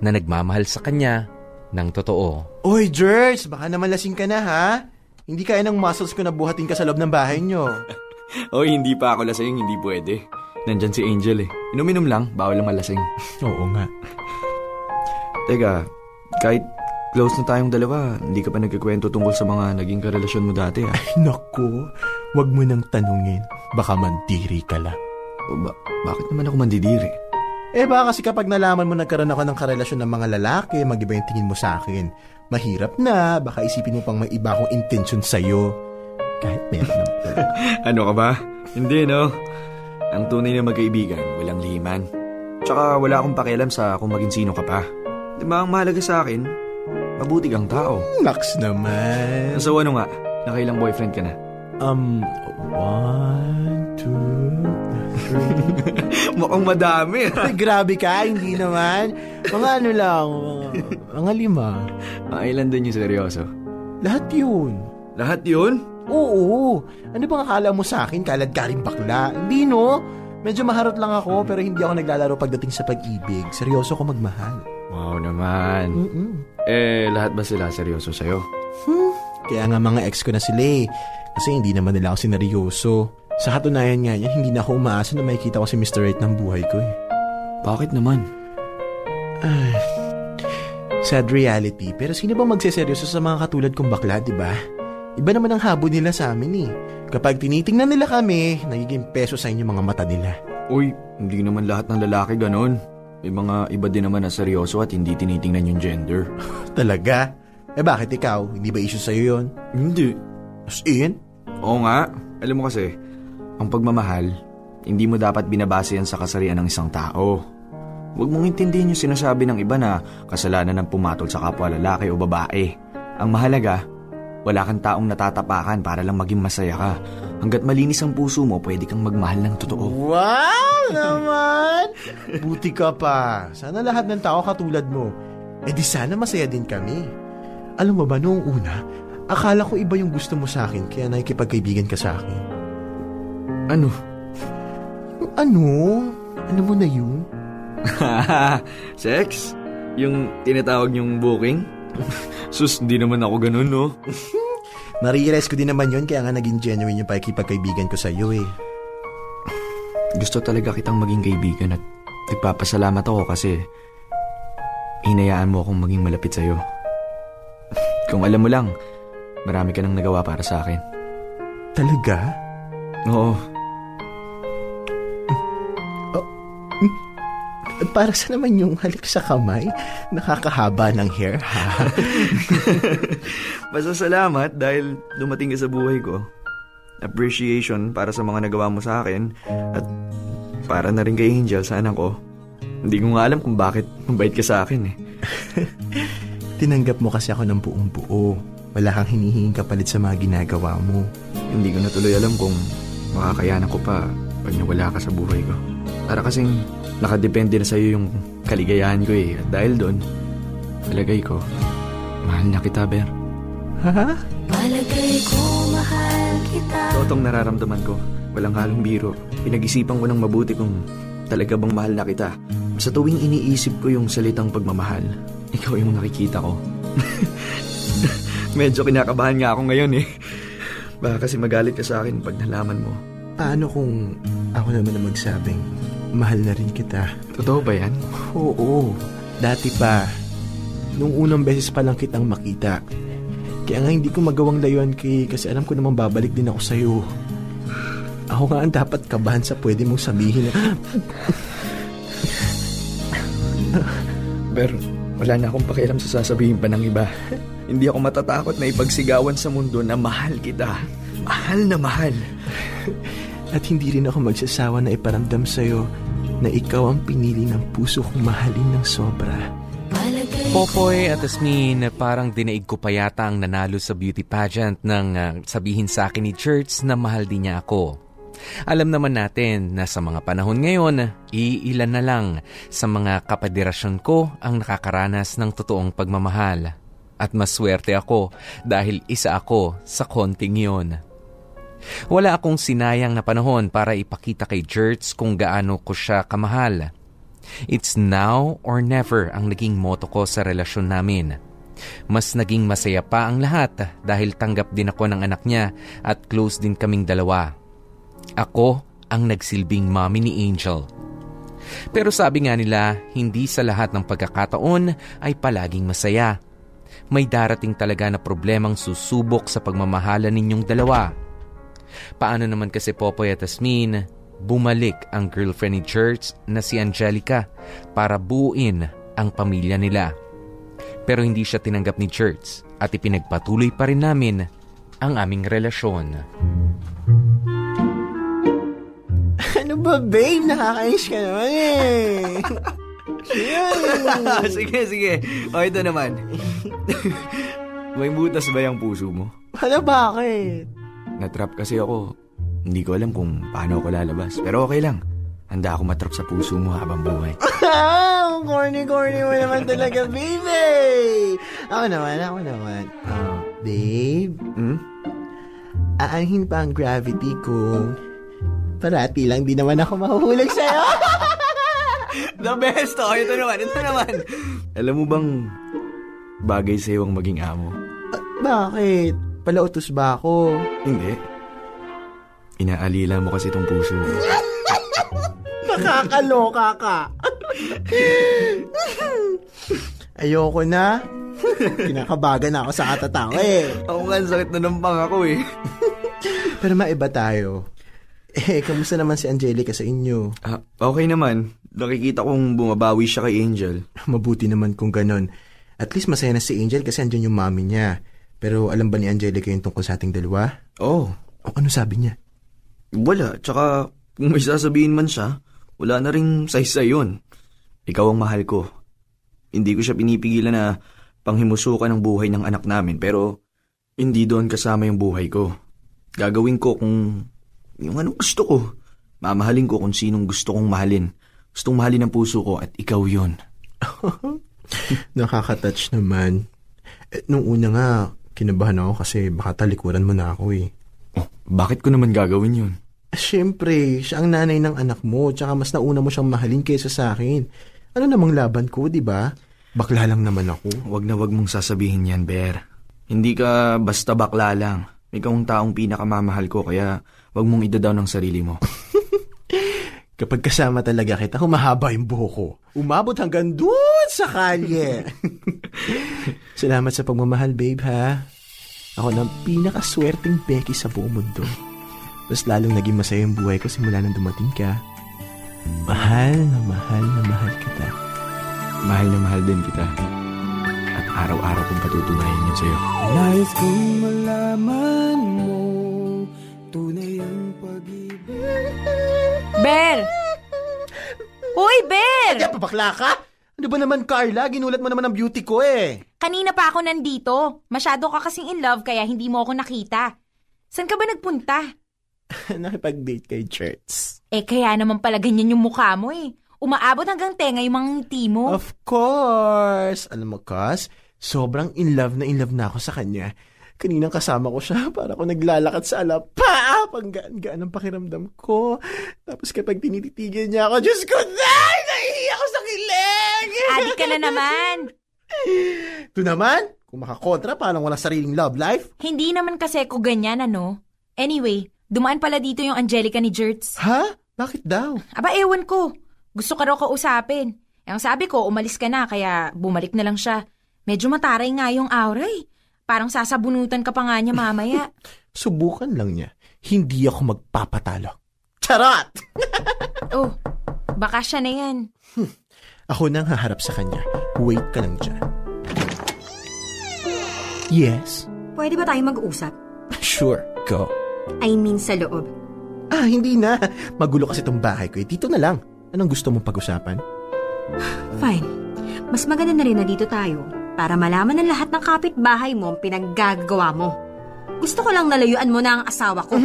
na nagmamahal sa kanya ng totoo. Oy, George, baka naman lasing ka na ha? Hindi kaya ng muscles ko na buhatin ka sa loob ng bahay nyo. *laughs* Oy, hindi pa ako lasing, hindi pwede. Nandyan si Angel eh. Inom-inom lang, bawal lang malasing. *laughs* Oo nga. Teka, kahit close na tayong dalawa, hindi ka pa nagkikwento tungkol sa mga naging karelasyon mo dati ah. Naku, wag mo nang tanungin. Baka mandiri ka lang. O ba, bakit naman ako mandidiri? Eh baka kasi kapag nalaman mo nagkaroon ako ng karelasyon ng mga lalaki, mag-iba yung tingin mo sa akin. Mahirap na, baka isipin mo pang may iba akong intention sa'yo. Kahit meron *laughs* naman. Ano ka ba? Hindi no. Ang tunay na magkaibigan, walang lihiman. Tsaka wala akong pakialam sa kung maging sino ka pa. Di ba ang mahalaga sa akin, mabuti kang tao. Naks naman. So ano nga, nakailang boyfriend ka na? Um, one, two, three. *laughs* Mukhang madami. *laughs* Ay, grabe ka, hindi naman. Mga ano lang, mga, mga lima. Mga ilan din yung seryoso? Lahat yun. Lahat yun? Oo. Ano bang akala mo sa akin? Kalad ka rin bakla. Hindi no. Medyo maharot lang ako pero hindi ako naglalaro pagdating sa pag-ibig. Seryoso ko magmahal. Wow naman. Mm-mm. Eh, lahat ba sila seryoso sa'yo? Hmm. Kaya nga mga ex ko na sila eh. Kasi hindi naman nila ako sineryoso. Sa katunayan nga yan, hindi na ako umaasa na makikita ko si Mr. Right ng buhay ko eh. Bakit naman? Ay, sad reality. Pero sino ba magseseryoso sa mga katulad kong bakla, di ba? Iba naman ang habo nila sa amin eh. Kapag tinitingnan nila kami, nagiging peso sa inyo mga mata nila. Uy, hindi naman lahat ng lalaki ganon. May mga iba din naman na seryoso at hindi tinitingnan yung gender. *laughs* Talaga? Eh bakit ikaw? Hindi ba issue sa'yo yun? Hindi. As in? Oo nga. Alam mo kasi, ang pagmamahal, hindi mo dapat binabase yan sa kasarian ng isang tao. Huwag mong intindihin yung sinasabi ng iba na kasalanan ng pumatol sa kapwa lalaki o babae. Ang mahalaga, wala kang taong natatapakan para lang maging masaya ka. Hanggat malinis ang puso mo, pwede kang magmahal ng totoo. Wow naman! *laughs* Buti ka pa. Sana lahat ng tao katulad mo. Eh di sana masaya din kami. Alam mo ba, noong una, akala ko iba yung gusto mo sa akin kaya nakikipagkaibigan ka sa akin. Ano? Yung ano? Ano mo na yun? *laughs* Sex? Yung tinatawag yung booking? *laughs* Sus, hindi naman ako ganun, no? *laughs* Marirealize ko din naman yun kaya nga naging genuine yung pakikipagkaibigan ko sa iyo eh. Gusto talaga kitang maging kaibigan at nagpapasalamat ako kasi hinayaan mo akong maging malapit sa'yo. *laughs* Kung alam mo lang, marami ka nang nagawa para sa akin. Talaga? Oo. Para sa naman yung halik sa kamay, nakakahaba ng hair, ha? *laughs* Basta salamat dahil dumating ka sa buhay ko. Appreciation para sa mga nagawa mo sa akin at para na rin kay Angel sa anak ko. Hindi ko nga alam kung bakit mabait ka sa akin eh. *laughs* Tinanggap mo kasi ako ng buong buo. Wala kang hinihinging kapalit sa mga ginagawa mo. Hindi ko na tuloy alam kung makakayanan ko pa pag nawala ka sa buhay ko. Para kasing nakadepende na sa'yo yung kaligayahan ko eh. At dahil doon, palagay ko, mahal na kita, Ber. Ha? Palagay ko mahal kita. Totong nararamdaman ko. Walang halong biro. Pinag-isipan ko ng mabuti kung talaga bang mahal na kita. Sa tuwing iniisip ko yung salitang pagmamahal, ikaw yung nakikita ko. *laughs* Medyo kinakabahan nga ako ngayon eh. Baka kasi magalit ka sa akin pag nalaman mo. Paano kung ako naman ang magsabing, mahal na rin kita? Totoo ba yan? Oo. Dati pa. Nung unang beses pa lang kitang makita. Kaya nga hindi ko magawang layuan kay kasi alam ko namang babalik din ako sa'yo. Ako nga ang dapat kabahan sa pwede mong sabihin na... *laughs* Pero wala na akong pakialam sa sasabihin pa ng iba. Hindi ako matatakot na ipagsigawan sa mundo na mahal kita. Mahal na mahal. At hindi rin ako magsasawa na iparamdam sa'yo na ikaw ang pinili ng puso kong mahalin ng sobra. Popoy at Asmin, parang dinaig ko pa yata ang nanalo sa beauty pageant nang ah, sabihin sa akin ni Church na mahal din niya ako. Alam naman natin na sa mga panahon ngayon, iilan na lang sa mga kapadirasyon ko ang nakakaranas ng totoong pagmamahal. At maswerte ako dahil isa ako sa konting yon. Wala akong sinayang na panahon para ipakita kay Jertz kung gaano ko siya kamahal. It's now or never ang naging moto ko sa relasyon namin. Mas naging masaya pa ang lahat dahil tanggap din ako ng anak niya at close din kaming dalawa. Ako ang nagsilbing mommy ni Angel. Pero sabi nga nila, hindi sa lahat ng pagkakataon ay palaging masaya. May darating talaga na problemang susubok sa pagmamahala ninyong dalawa. Paano naman kasi Popoy at Asmin, bumalik ang girlfriend ni Church na si Angelica para buuin ang pamilya nila. Pero hindi siya tinanggap ni Church at ipinagpatuloy pa rin namin ang aming relasyon. *laughs* Ano ba, babe? Nakakainis ka naman eh. *laughs* sige, sige. O, ito naman. *laughs* May butas ba yung puso mo? Ano, bakit? Natrap kasi ako. Hindi ko alam kung paano ako lalabas. Pero okay lang. Handa ako matrap sa puso mo habang buhay. *laughs* Ang corny-corny mo naman talaga, baby! Ako naman, ako naman. Oh, babe? Hmm? Aanhin pa ang gravity ko. Parati lang di naman ako mahuhulog sa'yo. *laughs* The best! Oh, ito naman, ito naman. Alam mo bang bagay sa'yo ang maging amo? Bakit? Palautos ba ako? Hindi. Inaalila mo kasi itong puso mo. *laughs* Nakakaloka ka. *laughs* Ayoko na. Kinakabagan na ako sa katatawa eh. Ako nga, sakit na ng pang ako eh. *laughs* Pero maiba tayo. Eh, kamusta naman si Angelica sa inyo? Ah, okay naman. Nakikita kong bumabawi siya kay Angel. Mabuti naman kung ganon. At least masaya na si Angel kasi andyan yung mami niya. Pero alam ba ni Angelica yung tungkol sa ating dalawa? Oo. O ano sabi niya? Wala. Tsaka, kung may sasabihin man siya, wala na ring saysay yun. Ikaw ang mahal ko. Hindi ko siya pinipigilan na panghimusukan ng buhay ng anak namin, pero hindi doon kasama yung buhay ko. Gagawin ko kung yung anong gusto ko. Mamahalin ko kung sinong gusto kong mahalin. Gustong mahalin ng puso ko at ikaw yon. *laughs* Nakaka-touch naman. Eh, nung una nga, kinabahan ako kasi baka talikuran mo na ako eh. Oh, bakit ko naman gagawin yun? Siyempre, siya ang nanay ng anak mo, tsaka mas nauna mo siyang mahalin kaysa sa akin. Ano namang laban ko, di ba? Bakla lang naman ako. Wag na wag mong sasabihin yan, Bear. Hindi ka basta bakla lang. Ikaw ang taong pinakamamahal ko, kaya wag mong idadaw ng sarili mo. *laughs* Kapag kasama talaga kita, humahaba yung buho ko. Umabot hanggang doon sa kalye. *laughs* Salamat sa pagmamahal, babe, ha? Ako ng pinakaswerteng Becky sa buong mundo. Mas lalong naging masaya yung buhay ko simula nang dumating ka. Mahal na mahal na mahal kita. Mahal na mahal din kita. At araw-araw kong patutunayan yun sa'yo. Nais kong malaman mo Tunay ang pag-ibig Ber! Hoy, Ber! Kaya pabakla ka? Ano ba naman, Carla? Ginulat mo naman ang beauty ko eh. Kanina pa ako nandito. Masyado ka kasing in love kaya hindi mo ako nakita. Saan ka ba nagpunta? *laughs* Nakipag-date kay Church. Eh kaya naman pala ganyan yung mukha mo eh. Umaabot hanggang tenga yung mga ngiti mo. Of course! Alam mo, Cos, sobrang in love na in love na ako sa kanya. Kaninang kasama ko siya *laughs* para ako naglalakad sa alapa. Panggaan-gaan ang pakiramdam ko. Tapos kapag tinititigan niya ako, Diyos ko, nay! Naiiyak ako sa kilig! Adik ka na naman. Ito naman, kung makakontra, paano walang sariling love life? Hindi naman kasi ko ganyan, ano? Anyway, dumaan pala dito yung Angelica ni Jerts. Ha? Bakit daw? Aba, ewan ko. Gusto ka raw kausapin. Eh, Ang sabi ko, umalis ka na, kaya bumalik na lang siya. Medyo mataray nga yung aura eh. Parang sasabunutan ka pa nga niya mamaya. *laughs* Subukan lang niya. Hindi ako magpapatalo. Charot! *laughs* oh, baka siya na yan. Ako nang haharap sa kanya. Wait ka lang dyan. Yes? Pwede ba tayo mag-usap? Sure, go. I mean sa loob. Ah, hindi na. Magulo kasi itong bahay ko. eh. Dito na lang. Anong gusto mong pag-usapan? Fine. Mas maganda na rin na dito tayo para malaman ng lahat ng kapitbahay mo ang pinaggagawa mo. Gusto ko lang nalayuan mo na ang asawa ko.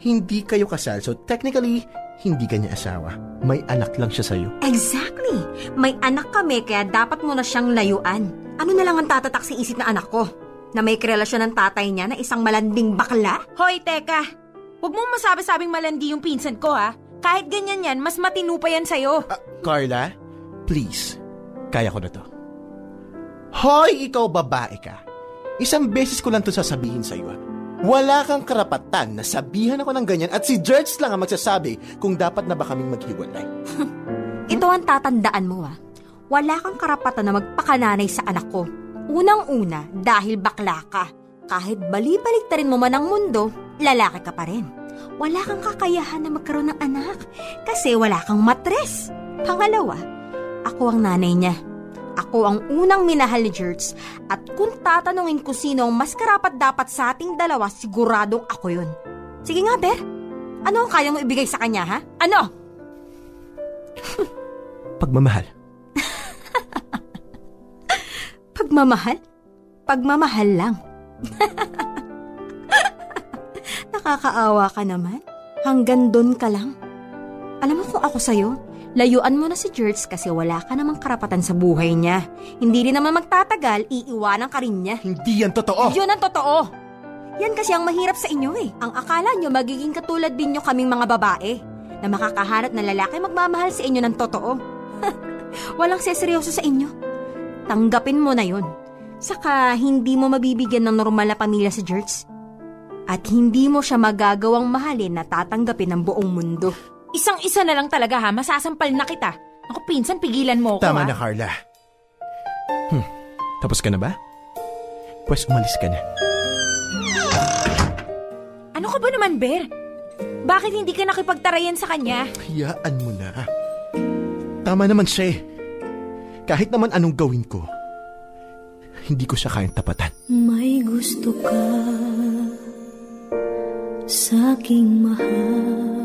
Hindi kayo kasal, so technically, hindi kanya asawa. May anak lang siya sa'yo. Exactly. May anak kami kaya dapat mo na siyang layuan. Ano na lang ang tatatak sa isip na anak ko? Na may krelasyon ng tatay niya na isang malanding bakla? Hoy, teka. Huwag mong masabi-sabing malandi yung pinsan ko ha. Kahit ganyan yan, mas matino pa yan sa'yo. Carla, please. Kaya ko na to. Hoy, ikaw babae ka. Isang beses ko lang to sasabihin sa'yo. ah. Wala kang karapatan na sabihan ako ng ganyan at si George lang ang magsasabi kung dapat na ba kaming maghiwalay. *laughs* Ito ang tatandaan mo ah. Wala kang karapatan na magpakananay sa anak ko. Unang-una, dahil bakla ka. Kahit balibalik rin mo man ang mundo, lalaki ka pa rin. Wala kang kakayahan na magkaroon ng anak kasi wala kang matres. Pangalawa, ako ang nanay niya. Ako ang unang minahal ni Jertz at kung tatanungin ko sino ang mas karapat dapat sa ating dalawa, siguradong ako yun. Sige nga, Ber. Ano ang kaya mo ibigay sa kanya, ha? Ano? *laughs* Pagmamahal. *laughs* Pagmamahal? Pagmamahal lang. *laughs* Nakakaawa ka naman. Hanggang doon ka lang. Alam mo kung ako sa'yo, layuan mo na si Jertz kasi wala ka namang karapatan sa buhay niya. Hindi rin naman magtatagal, iiwanan ka rin niya. Hindi yan totoo! Yun ang totoo! Yan kasi ang mahirap sa inyo eh. Ang akala nyo magiging katulad din nyo kaming mga babae na makakahanap na lalaki magmamahal sa inyo ng totoo. *laughs* Walang seseryoso sa inyo. Tanggapin mo na yon. Saka hindi mo mabibigyan ng normal na pamilya sa Jerks. At hindi mo siya magagawang mahalin na tatanggapin ng buong mundo. Isang-isa na lang talaga ha, masasampal na kita. Ako pinsan, pigilan mo ako Tama ha. na, Carla. Hmm. Tapos ka na ba? Pues umalis ka na. Ano ka ba naman, Ber? Bakit hindi ka nakipagtarayan sa kanya? Hayaan mo na. Tama naman siya eh. Kahit naman anong gawin ko, hindi ko siya kayang tapatan. May gusto ka sa aking mahal.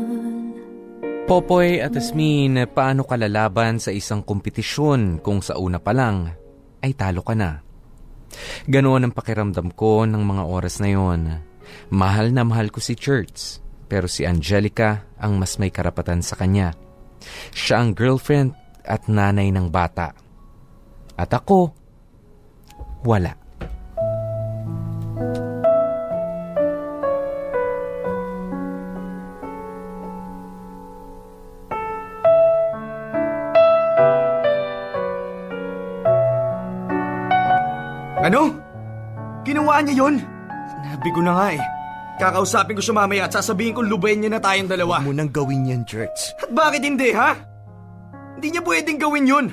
Popoy at Asmin, paano ka lalaban sa isang kompetisyon kung sa una pa lang ay talo ka na? Ganoon ang pakiramdam ko ng mga oras na yon. Mahal na mahal ko si Church, pero si Angelica ang mas may karapatan sa kanya. Siya ang girlfriend at nanay ng bata. At ako, wala. Ano? Ginawa niya yun? Sinabi ko na nga eh. Kakausapin ko siya mamaya at sasabihin ko lubayin niya na tayong dalawa. Huwag mo nang gawin yan, Jerks. At bakit hindi, ha? Hindi niya pwedeng gawin yun.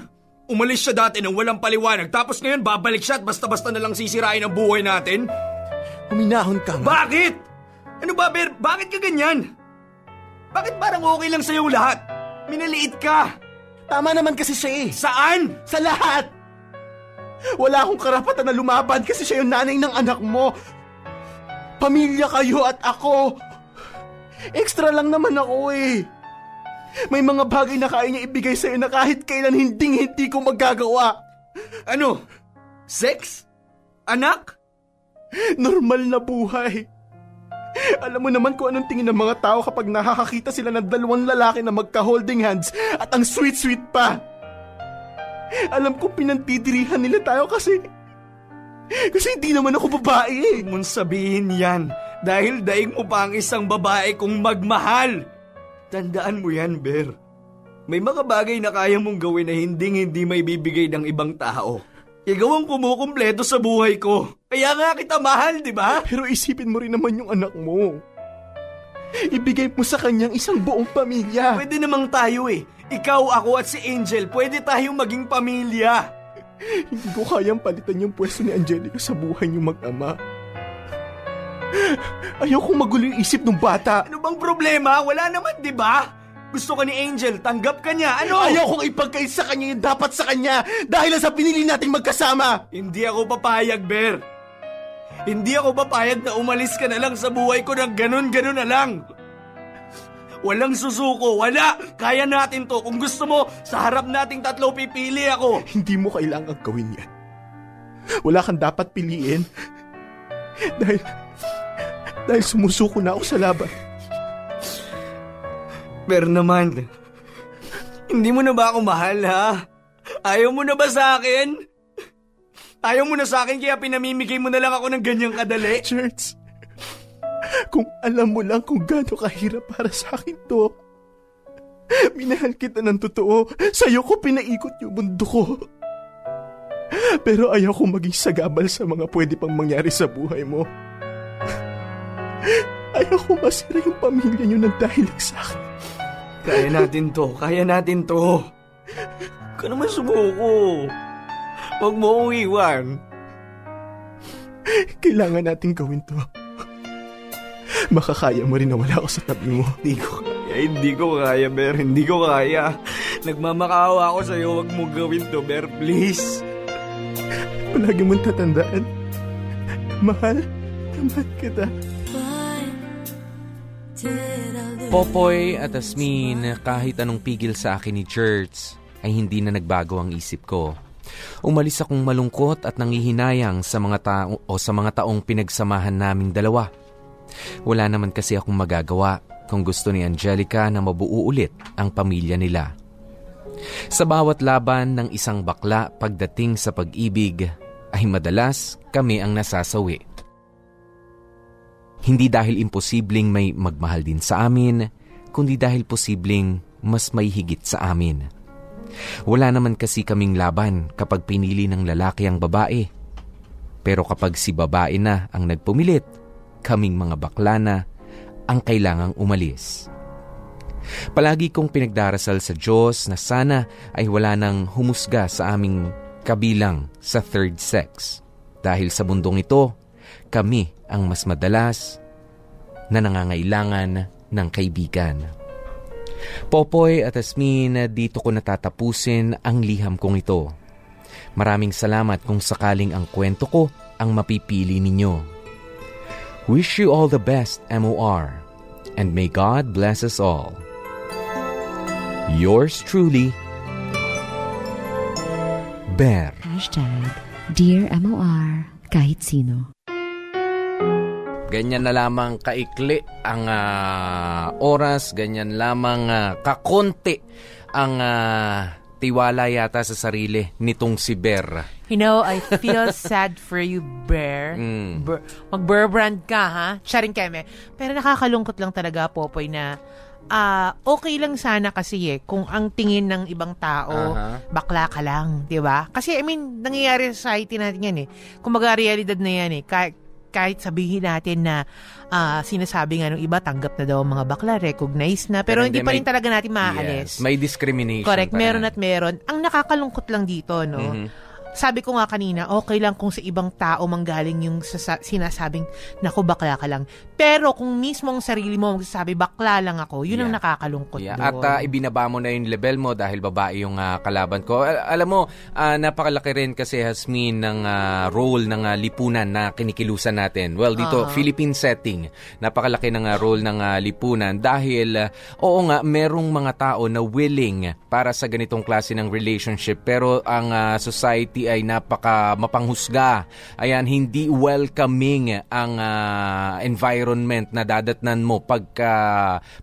Umalis siya dati nang walang paliwanag tapos ngayon babalik siya at basta-basta na lang sisirain ang buhay natin. Huminahon ka nga. Bakit? Ano ba, Ber? Bakit ka ganyan? Bakit parang okay lang sa'yo lahat? Minaliit ka. Tama naman kasi siya eh. Saan? Sa lahat! Wala akong karapatan na lumaban kasi siya yung nanay ng anak mo. Pamilya kayo at ako. Extra lang naman ako eh. May mga bagay na kaya niya ibigay sa'yo na kahit kailan hinding-hindi ko magagawa. Ano? Sex? Anak? Normal na buhay. Alam mo naman kung anong tingin ng mga tao kapag nakakakita sila ng dalawang lalaki na magka-holding hands at ang sweet-sweet pa. Alam ko pinantidirihan nila tayo kasi... Kasi hindi naman ako babae eh. Huwag mong sabihin yan dahil daig mo pa ang isang babae kung magmahal. Tandaan mo yan, Ber. May mga bagay na kaya mong gawin na hindi hindi may bibigay ng ibang tao. Ikaw ang kumukumpleto sa buhay ko. Kaya nga kita mahal, di ba? Pero isipin mo rin naman yung anak mo. Ibigay mo sa kanyang isang buong pamilya. Pwede namang tayo eh. Ikaw, ako at si Angel, pwede tayong maging pamilya. Hindi ko kayang palitan yung pwesto ni Angelica sa buhay niyong mag-ama. Ayaw kong magulo yung isip ng bata. Ano bang problema? Wala naman, di ba? Gusto ka ni Angel, tanggap ka niya. Ano? Ayaw kong ipagkait sa kanya yung dapat sa kanya dahil sa pinili nating magkasama. Hindi ako papayag, Ber. Hindi ako papayag na umalis ka na lang sa buhay ko ng ganun-ganun na lang. Walang susuko, wala! Kaya natin to. Kung gusto mo, sa harap nating tatlo pipili ako. Hindi mo kailangang gawin yan. Wala kang dapat piliin. Dahil, dahil sumusuko na ako sa laban. Pero naman, hindi mo na ba ako mahal, ha? Ayaw mo na ba sa akin? Ayaw mo na sa akin kaya pinamimigay mo na lang ako ng ganyang kadali? Church, kung alam mo lang kung gaano kahirap para sa akin to. Minahal kita ng totoo. Sa'yo ko pinaikot yung mundo ko. Pero ayaw ko maging sagabal sa mga pwede pang mangyari sa buhay mo. Ayaw ko masira yung pamilya niyo ng dahil sa akin. Kaya natin to, kaya natin to. Ka naman sumuko. Huwag mo akong iwan. Kailangan natin gawin to. Makakaya mo rin na wala ako sa tabi mo. Hindi ko kaya, hindi ko kaya, Ber. Hindi ko kaya. Nagmamakaawa ako sa'yo. Huwag mo gawin to, Ber. Please. Palagi mong tatandaan. Mahal, mahal kita. Popoy at Asmin, kahit anong pigil sa akin ni Church, ay hindi na nagbago ang isip ko. Umalis akong malungkot at nangihinayang sa mga tao o sa mga taong pinagsamahan naming dalawa. Wala naman kasi akong magagawa kung gusto ni Angelica na mabuo ulit ang pamilya nila. Sa bawat laban ng isang bakla pagdating sa pag-ibig, ay madalas kami ang nasasawi. Hindi dahil imposibleng may magmahal din sa amin, kundi dahil posibleng mas may higit sa amin. Wala naman kasi kaming laban kapag pinili ng lalaki ang babae. Pero kapag si babae na ang nagpumilit, kaming mga bakla na ang kailangang umalis. Palagi kong pinagdarasal sa Diyos na sana ay wala nang humusga sa aming kabilang sa third sex. Dahil sa mundong ito, kami ang mas madalas na nangangailangan ng kaibigan. Popoy at Asmin, dito ko natatapusin ang liham kong ito. Maraming salamat kung sakaling ang kwento ko ang mapipili ninyo. Wish you all the best, MOR, and may God bless us all. Yours truly, Bear. Hashtag Dear MOR, kahit sino. Ganyan na lamang kaikli ang ah, oras, ganyan lamang ah, kakonti ang ah, tiwala yata sa sarili nitong si Bear. You know, I feel *laughs* sad for you, Bear. Mm. Ber- mag-bear brand ka, ha? Charing keme. Pero nakakalungkot lang talaga, Popoy, na ah okay lang sana kasi eh, kung ang tingin ng ibang tao, Aha. bakla ka lang, di ba? Kasi, I mean, nangyayari sa society natin yan eh. Kumbaga, realidad na yan eh. Kahit, kahit sabihin natin na ah, sinasabi nga ng iba, tanggap na daw ang mga bakla, recognize na, pero, Pero hindi hindi, pa may- rin talaga natin maaalis. Yes, may discrimination. Correct, meron at meron. Ang nakakalungkot lang dito, no? Mhm. Sabi ko nga kanina, okay lang kung sa ibang tao manggaling yung sasa- sinasabing, naku, bakla ka lang. Pero kung mismo ang sarili mo magsasabi, bakla lang ako, yun ang Yeah. nakakalungkot Yeah, doon. At ah, ibinaba mo na yung level mo dahil babae yung ah, kalaban ko. Al- alam mo, ah, napakalaki rin kasi Hasmin ng ah, role ng ah, lipunan na kinikilusan natin. Well, dito, Aha. Philippine setting, napakalaki ng ah, role ng ah, lipunan dahil, ah, oo nga, merong mga tao na willing para sa ganitong klase ng relationship pero ang ah, society ay napaka mapanghusga. Ayan, hindi welcoming ang ah, environment na dadatnan mo pagka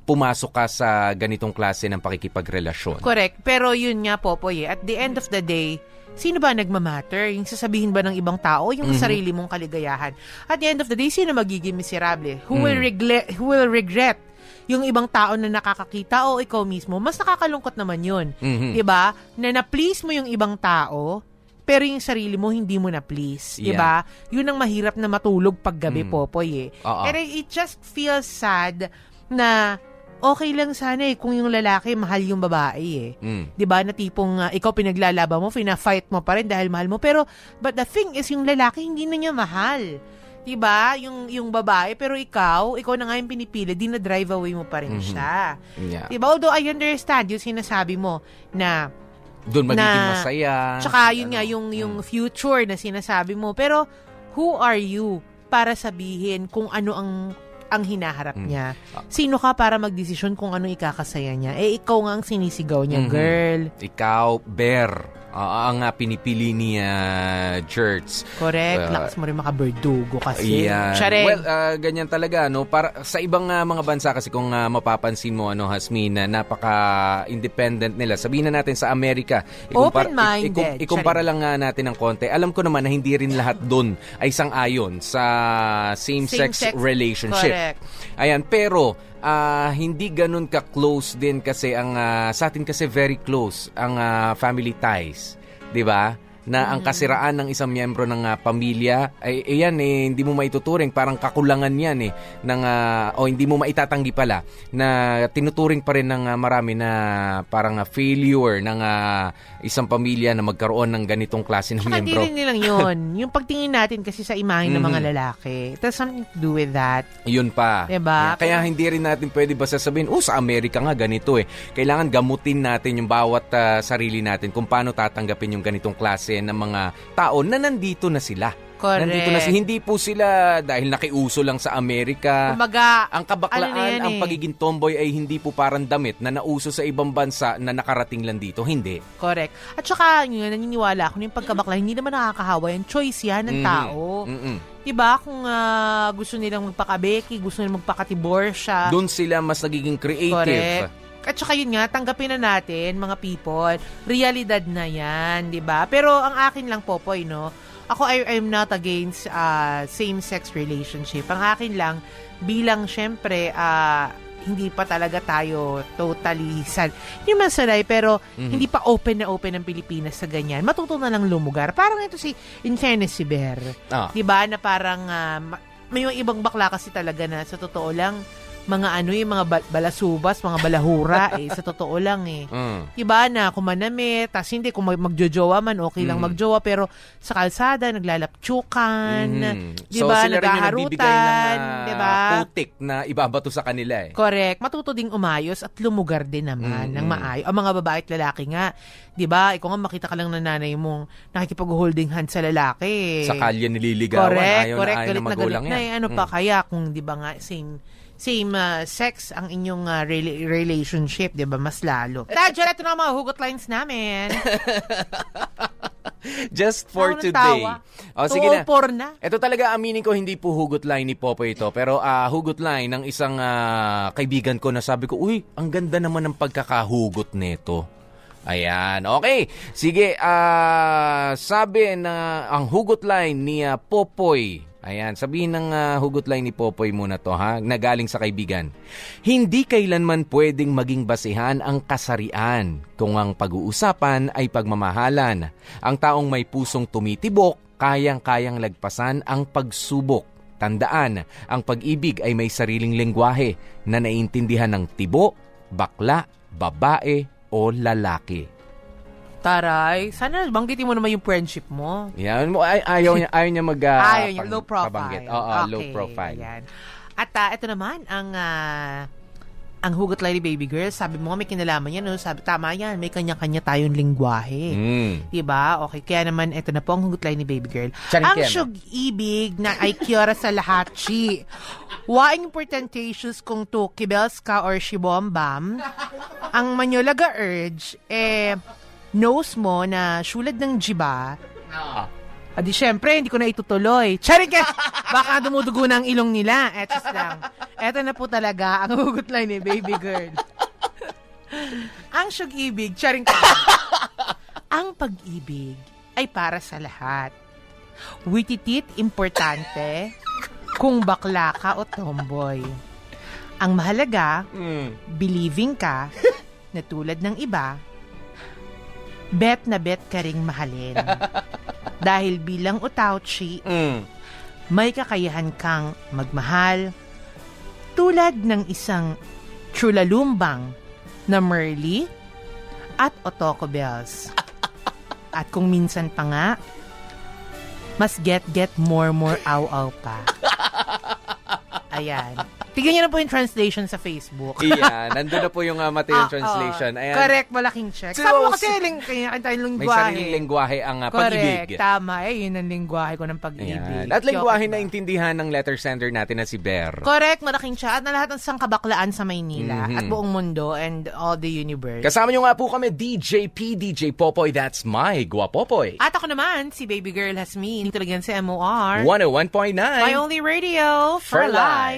pumasok ka sa ganitong klase ng pakikipagrelasyon. Correct. Pero yun nga, Popoy, eh, at the end of the day, sino ba nagmamatter? Yung sasabihin ba ng ibang tao, yung Mhm. sarili mong kaligayahan? At the end of the day, sino magiging miserable? Who will Mm. regret, who will regret yung ibang tao na nakakakita o ikaw mismo? Mas nakakalungkot naman yun. Mhm. 'Di ba? Na na-please mo yung ibang tao, pero yung sarili mo hindi mo na-please. 'Di ba? Yun ang mahirap na matulog paggabi, Mm. Popoy eh. And it just feels sad na okay lang sana eh kung yung lalaki mahal yung babae eh. Mm. 'Di ba? Na tipong uh, ikaw pinaglalaban mo, fina-fight mo pa rin dahil mahal mo. Pero but the thing is yung lalaki hindi na niya mahal. 'Di ba? Yung yung babae pero ikaw, ikaw na nga yung pinipili, di na drive away mo pa rin Mhm. siya. Yeah. 'Di ba? Although I understand yung sinasabi mo na Doon magiging na- masaya. Tsaka yun nga yung yung future na sinasabi mo. Pero who are you para sabihin kung ano ang ang hinaharap Mm. niya? Sino ka para magdesisyon kung ano ikakasaya niya? Eh ikaw nga ang sinisigaw niya, Mhm. girl. Ikaw, Bear. Ah, ang ah, pinipili ni ah, Jerts. Correct. Uh, Lakas mo rin makaberdugo kasi. Charing. Well, ah, ganyan talaga no. Para sa ibang ah, mga bansa kasi kung ah, mapapansin mo ano Hasmin na napaka-independent nila. Sabihin na natin sa Amerika. Open-minded. ikum- ikumpara lang nga natin ng konti. Alam ko naman na hindi rin lahat doon ay sang-ayon sa same-sex Same-sex. relationship. Correct. Ayan, pero ah, hindi ganun ka-close din kasi ang ah, sa atin kasi very close ang ah, family ties, 'di ba? Na ang Mm. kasiraan ng isang miyembro ng ah, pamilya ay ayan eh hindi mo maituturing parang kakulangan 'yan eh ng ah, o hindi mo maitatanggi pala na tinuturing pa rin ng ah, marami na parang ah, failure ng ah, isang pamilya na magkaroon ng ganitong klase ng hindi miyembro. rin nilang yun. *laughs* yung pagtingin natin kasi sa imahe ng mga Mhm. lalaki. It has something to do with that. Yun pa. Diba? Yeah, Kaya hindi rin natin pwede basta sabihin, oh, sa Amerika nga ganito eh. Kailangan gamutin natin yung bawat ah, sarili natin kung paano tatanggapin yung ganitong klase ng mga tao na nandito na sila. Correct. Nandito na si hindi po sila dahil nakiuso lang sa Amerika. Kumbaga, ang kabaklaan, ano ang eh. pagiging tomboy ay hindi po parang damit na nauso sa ibang bansa na nakarating lang dito. Hindi. Correct. At saka, yun, naniniwala ako na yung pagkabakla, hindi naman nakakahawa yan. Choice yan ng Mhm. tao. Mm-mm. Diba? Kung ah, gusto nilang magpakabeki, gusto nilang magpakatiborsya. Doon sila mas nagiging creative. Correct. At saka yun nga, tanggapin na natin, mga people, realidad na yan, di ba? Pero ang akin lang, Popoy, no, ako I, I'm not against uh, same-sex relationship. Ang akin lang, bilang syempre, uh, hindi pa talaga tayo totally san hindi man sanay pero Mhm. hindi pa open na open ang Pilipinas sa ganyan matuto na lang lumugar parang ito si in fairness si Ber Ah. di ba na parang ma- may mga ibang bakla kasi talaga na sa totoo lang mga ano yung mga bal- balasubas, mga balahura *laughs* eh sa totoo lang eh. Mm. Diba na kumanamit, tas hindi kung mag- magjojowa man okay lang Mm. magjowa pero sa kalsada naglalapchukan, Mhm. diba So sila rin yung nagbibigay ng naghaharutan, ah, diba? putik na ibabato sa kanila eh. Correct. Matuto ding umayos at lumugar din naman Mm, ng mm. maayos. Ang mga babae at lalaki nga, 'di ba? Ikaw nga makita ka lang ng nanay mong nakikipag-holding hand sa lalaki. Sa kalye nililigawan, Correct, ayaw correct. na ayaw galit ng na galit magulang na. yan. eh. Ano pa Mm. kaya kung 'di ba nga same same uh, sex ang inyong uh, rela- relationship, 'di ba? Mas lalo. Tadyo, ito na ang mga hugot lines namin. *laughs* Just for today. tawa. O, sige na. na. Ito talaga, aminin ko, hindi po hugot line ni Popoy ito. Pero ah, hugot line ng isang ah, kaibigan ko na sabi ko, uy, ang ganda naman ng pagkakahugot nito. Ayan, okay. Sige, ah, sabi na ang hugot line ni ah, Popoy. Ayan, sabihin ng ah, hugot line ni Popoy muna to ha, na galing sa kaibigan. Hindi kailanman pwedeng maging basihan ang kasarian kung ang pag-uusapan ay pagmamahalan. Ang taong may pusong tumitibok, kayang-kayang lagpasan ang pagsubok. Tandaan, ang pag-ibig ay may sariling lengguwahe na naiintindihan ng tibo, bakla, babae o lalaki. Taray, sana banggitin mo naman yung friendship mo. Yan mo ay ayaw niya ayaw niya mag ah, Ayaw niya, low profile. Oo, Okay, low profile. ayan. At ah, ito naman, ang ah, ang hugot ni Baby Girl, sabi mo may kinalaman yan, no? sabi, tama yan, may kanya-kanya tayong lingwahe. Mm. Diba? Okay, kaya naman, ito na po ang hugot ni Baby Girl. Charing ang Ken. syug-ibig na ay kyora sa lahat, *laughs* chi. Waing importantious kung to kibels ka or shibombam, ang manyolaga urge, eh, knows mo na syulad ng jiba, Adi, syempre, hindi ko na itutuloy. Charing ka! Baka dumudugo ang ilong nila. Etos lang. Eto na po talaga ang *laughs* hugot line ni baby girl. ang syug-ibig, charing ka. ang pag-ibig ay para sa lahat. Wititit, importante, kung bakla ka o tomboy. Ang mahalaga, believing ka na tulad ng iba, bet na bet ka ring mahalin. *laughs* Dahil bilang utauchi, Mm. may kakayahan kang magmahal tulad ng isang chulalumbang na Merly at Otoko Bells. *laughs* At kung minsan pa nga, mas get-get more-more aw-aw pa. *laughs* Ayan. Tignan niyo na po yung translation sa Facebook. Iyan, *laughs* nandun na po yung uh, Mateo Ah, translation. Ayan. Correct, malaking check. So, Sabi mo kasi, si- ling, kaya tayo May lingwahe. sariling lengguwahe ang uh, Correct, pag-ibig. tama. Eh, yun ang lingwahe ko ng pag-ibig. Ayan. At lengguwahe na intindihan ng letter sender natin na si Ber. Correct, malaking siya. At na lahat ng sangkabaklaan sa Maynila Mhm. at buong mundo and all the universe. Kasama nyo nga po kami, DJ P, DJ Popoy, that's my Guapopoy. At ako naman, si Baby Girl Has Me. Dito lang yan sa MOR. 101.9. My only radio for, For life.